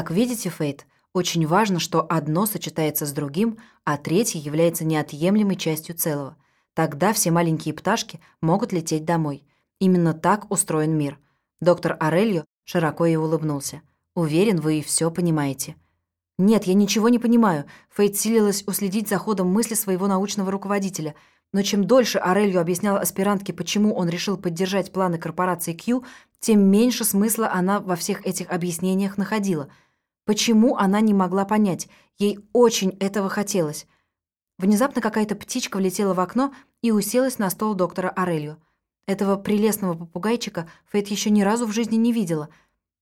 Как видите, Фейт, очень важно, что одно сочетается с другим, а третье является неотъемлемой частью целого. Тогда все маленькие пташки могут лететь домой. Именно так устроен мир. Доктор Орельо широко и улыбнулся. «Уверен, вы и все понимаете». «Нет, я ничего не понимаю». Фейт силилась уследить за ходом мысли своего научного руководителя. Но чем дольше Орельо объяснял аспирантке, почему он решил поддержать планы корпорации Q, тем меньше смысла она во всех этих объяснениях находила. Почему она не могла понять? Ей очень этого хотелось. Внезапно какая-то птичка влетела в окно и уселась на стол доктора Орельо. Этого прелестного попугайчика Фейт еще ни разу в жизни не видела.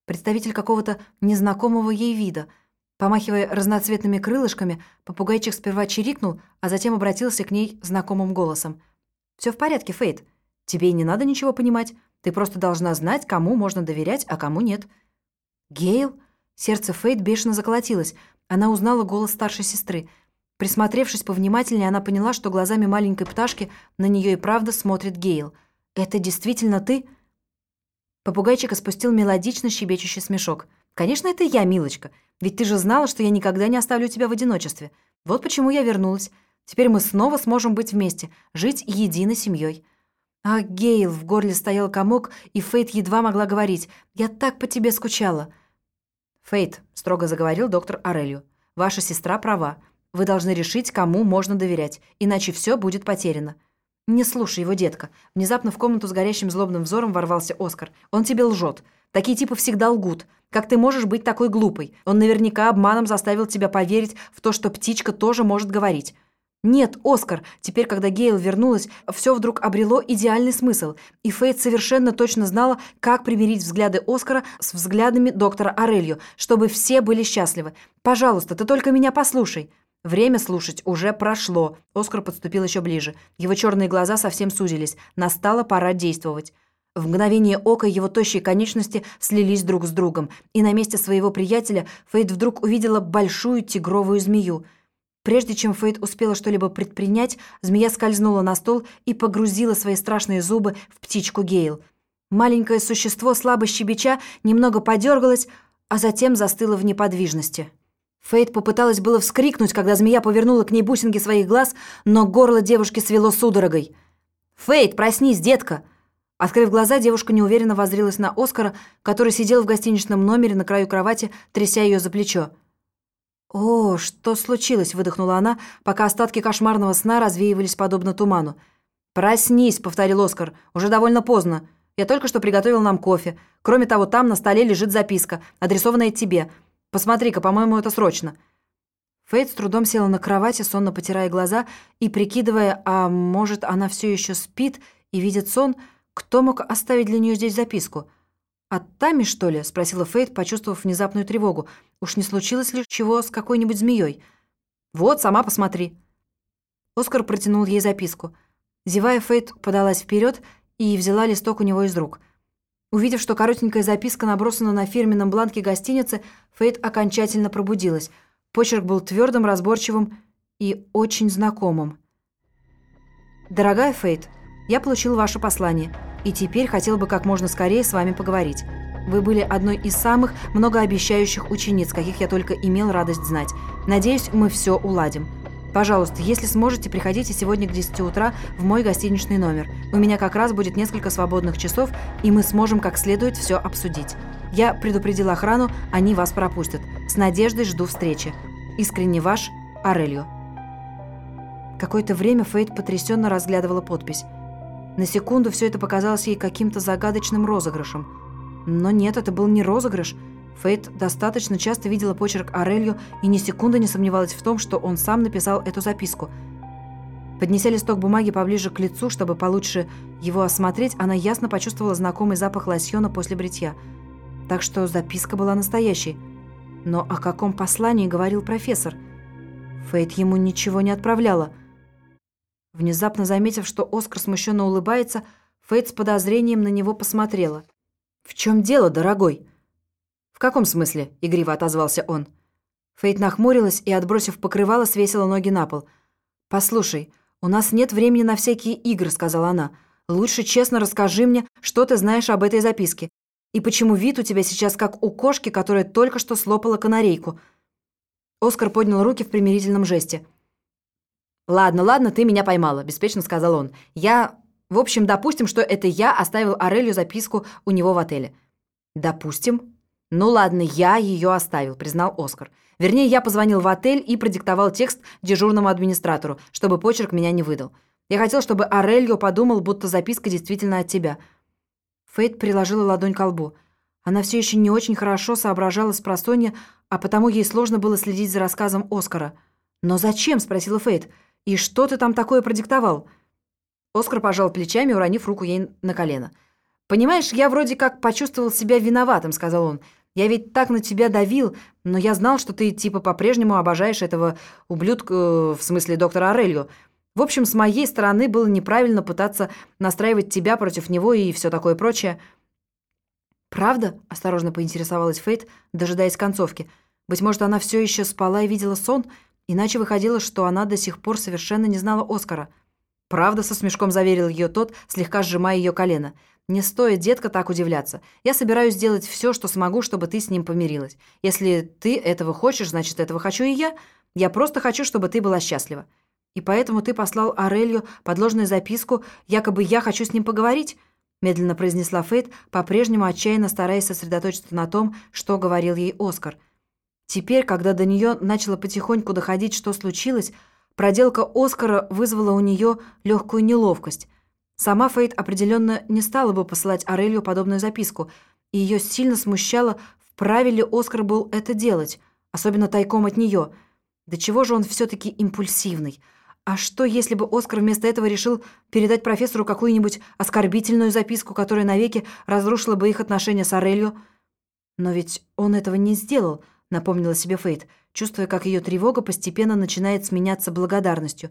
Представитель какого-то незнакомого ей вида. Помахивая разноцветными крылышками, попугайчик сперва чирикнул, а затем обратился к ней знакомым голосом. «Все в порядке, Фейт. Тебе и не надо ничего понимать. Ты просто должна знать, кому можно доверять, а кому нет». «Гейл?» Сердце Фейт бешено заколотилось. Она узнала голос старшей сестры. Присмотревшись повнимательнее, она поняла, что глазами маленькой пташки на нее и правда смотрит Гейл. «Это действительно ты?» Попугайчик испустил мелодично щебечущий смешок. «Конечно, это я, милочка. Ведь ты же знала, что я никогда не оставлю тебя в одиночестве. Вот почему я вернулась. Теперь мы снова сможем быть вместе, жить единой семьей. А Гейл в горле стоял комок, и Фейт едва могла говорить. «Я так по тебе скучала». «Фейт», — строго заговорил доктор Орелью, — «ваша сестра права. Вы должны решить, кому можно доверять, иначе все будет потеряно». «Не слушай его, детка». Внезапно в комнату с горящим злобным взором ворвался Оскар. «Он тебе лжет. Такие типы всегда лгут. Как ты можешь быть такой глупой? Он наверняка обманом заставил тебя поверить в то, что птичка тоже может говорить. Нет, Оскар, теперь, когда Гейл вернулась, все вдруг обрело идеальный смысл, и Фейт совершенно точно знала, как примирить взгляды Оскара с взглядами доктора Орелью, чтобы все были счастливы. «Пожалуйста, ты только меня послушай». Время слушать уже прошло. Оскар подступил еще ближе. Его черные глаза совсем сузились. Настала пора действовать. В мгновение ока его тощие конечности слились друг с другом, и на месте своего приятеля Фейт вдруг увидела большую тигровую змею – Прежде чем Фейт успела что-либо предпринять, змея скользнула на стол и погрузила свои страшные зубы в птичку Гейл. Маленькое существо, слабо щебеча, немного подергалось, а затем застыло в неподвижности. Фейт попыталась было вскрикнуть, когда змея повернула к ней бусинки своих глаз, но горло девушки свело судорогой. «Фейт, проснись, детка!» Открыв глаза, девушка неуверенно воззрилась на Оскара, который сидел в гостиничном номере на краю кровати, тряся ее за плечо. «О, что случилось?» — выдохнула она, пока остатки кошмарного сна развеивались подобно туману. «Проснись», — повторил Оскар, — «уже довольно поздно. Я только что приготовил нам кофе. Кроме того, там на столе лежит записка, адресованная тебе. Посмотри-ка, по-моему, это срочно». Фейт с трудом села на кровати, сонно потирая глаза и прикидывая, а может, она все еще спит и видит сон, кто мог оставить для нее здесь записку — «От Тами, что ли?» — спросила Фейт, почувствовав внезапную тревогу. «Уж не случилось ли чего с какой-нибудь змеей?» «Вот, сама посмотри». Оскар протянул ей записку. Зевая, Фейт подалась вперед и взяла листок у него из рук. Увидев, что коротенькая записка набросана на фирменном бланке гостиницы, Фейт окончательно пробудилась. Почерк был твердым, разборчивым и очень знакомым. «Дорогая Фейт, я получил ваше послание и теперь хотел бы как можно скорее с вами поговорить. Вы были одной из самых многообещающих учениц, каких я только имел радость знать. Надеюсь, мы все уладим. Пожалуйста, если сможете, приходите сегодня к 10 утра в мой гостиничный номер. У меня как раз будет несколько свободных часов, и мы сможем как следует все обсудить. Я предупредил охрану, они вас пропустят. С надеждой жду встречи. Искренне ваш, Арелью. Какое-то время Фейт потрясенно разглядывала подпись. На секунду все это показалось ей каким-то загадочным розыгрышем. Но нет, это был не розыгрыш. Фейт достаточно часто видела почерк Орелью и ни секунды не сомневалась в том, что он сам написал эту записку. Поднеся листок бумаги поближе к лицу, чтобы получше его осмотреть, она ясно почувствовала знакомый запах лосьона после бритья. Так что записка была настоящей. Но о каком послании говорил профессор? Фейт ему ничего не отправляла – Внезапно заметив, что Оскар смущенно улыбается, Фейт с подозрением на него посмотрела. «В чем дело, дорогой?» «В каком смысле?» — игриво отозвался он. Фейт нахмурилась и, отбросив покрывало, свесила ноги на пол. «Послушай, у нас нет времени на всякие игры», — сказала она. «Лучше честно расскажи мне, что ты знаешь об этой записке. И почему вид у тебя сейчас как у кошки, которая только что слопала канарейку?» Оскар поднял руки в примирительном жесте. «Ладно, ладно, ты меня поймала», – беспечно сказал он. «Я... В общем, допустим, что это я оставил Орелью записку у него в отеле». «Допустим?» «Ну ладно, я ее оставил», – признал Оскар. «Вернее, я позвонил в отель и продиктовал текст дежурному администратору, чтобы почерк меня не выдал. Я хотел, чтобы Орельо подумал, будто записка действительно от тебя». Фейт приложила ладонь к лбу. Она все еще не очень хорошо соображала с просонья, а потому ей сложно было следить за рассказом Оскара. «Но зачем?» – спросила Фейт. «И что ты там такое продиктовал?» Оскар пожал плечами, уронив руку ей на колено. «Понимаешь, я вроде как почувствовал себя виноватым», – сказал он. «Я ведь так на тебя давил, но я знал, что ты типа по-прежнему обожаешь этого ублюдка, э, в смысле доктора Орелью. В общем, с моей стороны было неправильно пытаться настраивать тебя против него и все такое прочее». «Правда?» – осторожно поинтересовалась Фейт, дожидаясь концовки. «Быть может, она все еще спала и видела сон, иначе выходило, что она до сих пор совершенно не знала Оскара». «Правда?» – со смешком заверил ее тот, слегка сжимая ее колено. «Не стоит, детка, так удивляться. Я собираюсь сделать все, что смогу, чтобы ты с ним помирилась. Если ты этого хочешь, значит, этого хочу и я. Я просто хочу, чтобы ты была счастлива. И поэтому ты послал Орелью подложную записку, якобы я хочу с ним поговорить?» медленно произнесла Фейт, по-прежнему отчаянно стараясь сосредоточиться на том, что говорил ей Оскар. Теперь, когда до нее начало потихоньку доходить, что случилось, проделка Оскара вызвала у нее легкую неловкость. Сама Фейт определенно не стала бы посылать Орелью подобную записку, и ее сильно смущало, вправе ли Оскар был это делать, особенно тайком от нее. До чего же он все-таки импульсивный – а что, если бы Оскар вместо этого решил передать профессору какую-нибудь оскорбительную записку, которая навеки разрушила бы их отношения с Орелью? Но ведь он этого не сделал, напомнила себе Фейт, чувствуя, как ее тревога постепенно начинает сменяться благодарностью.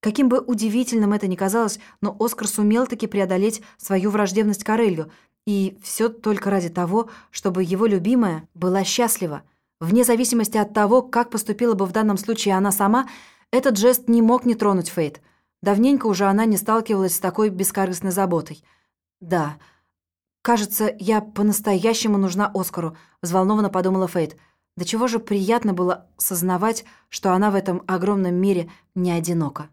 Каким бы удивительным это ни казалось, но Оскар сумел таки преодолеть свою враждебность к Орелью, и все только ради того, чтобы его любимая была счастлива. Вне зависимости от того, как поступила бы в данном случае она сама – этот жест не мог не тронуть Фейт. Давненько уже она не сталкивалась с такой бескорыстной заботой. «Да, кажется, я по-настоящему нужна Оскару», — взволнованно подумала Фейт. «До чего же приятно было сознавать, что она в этом огромном мире не одинока».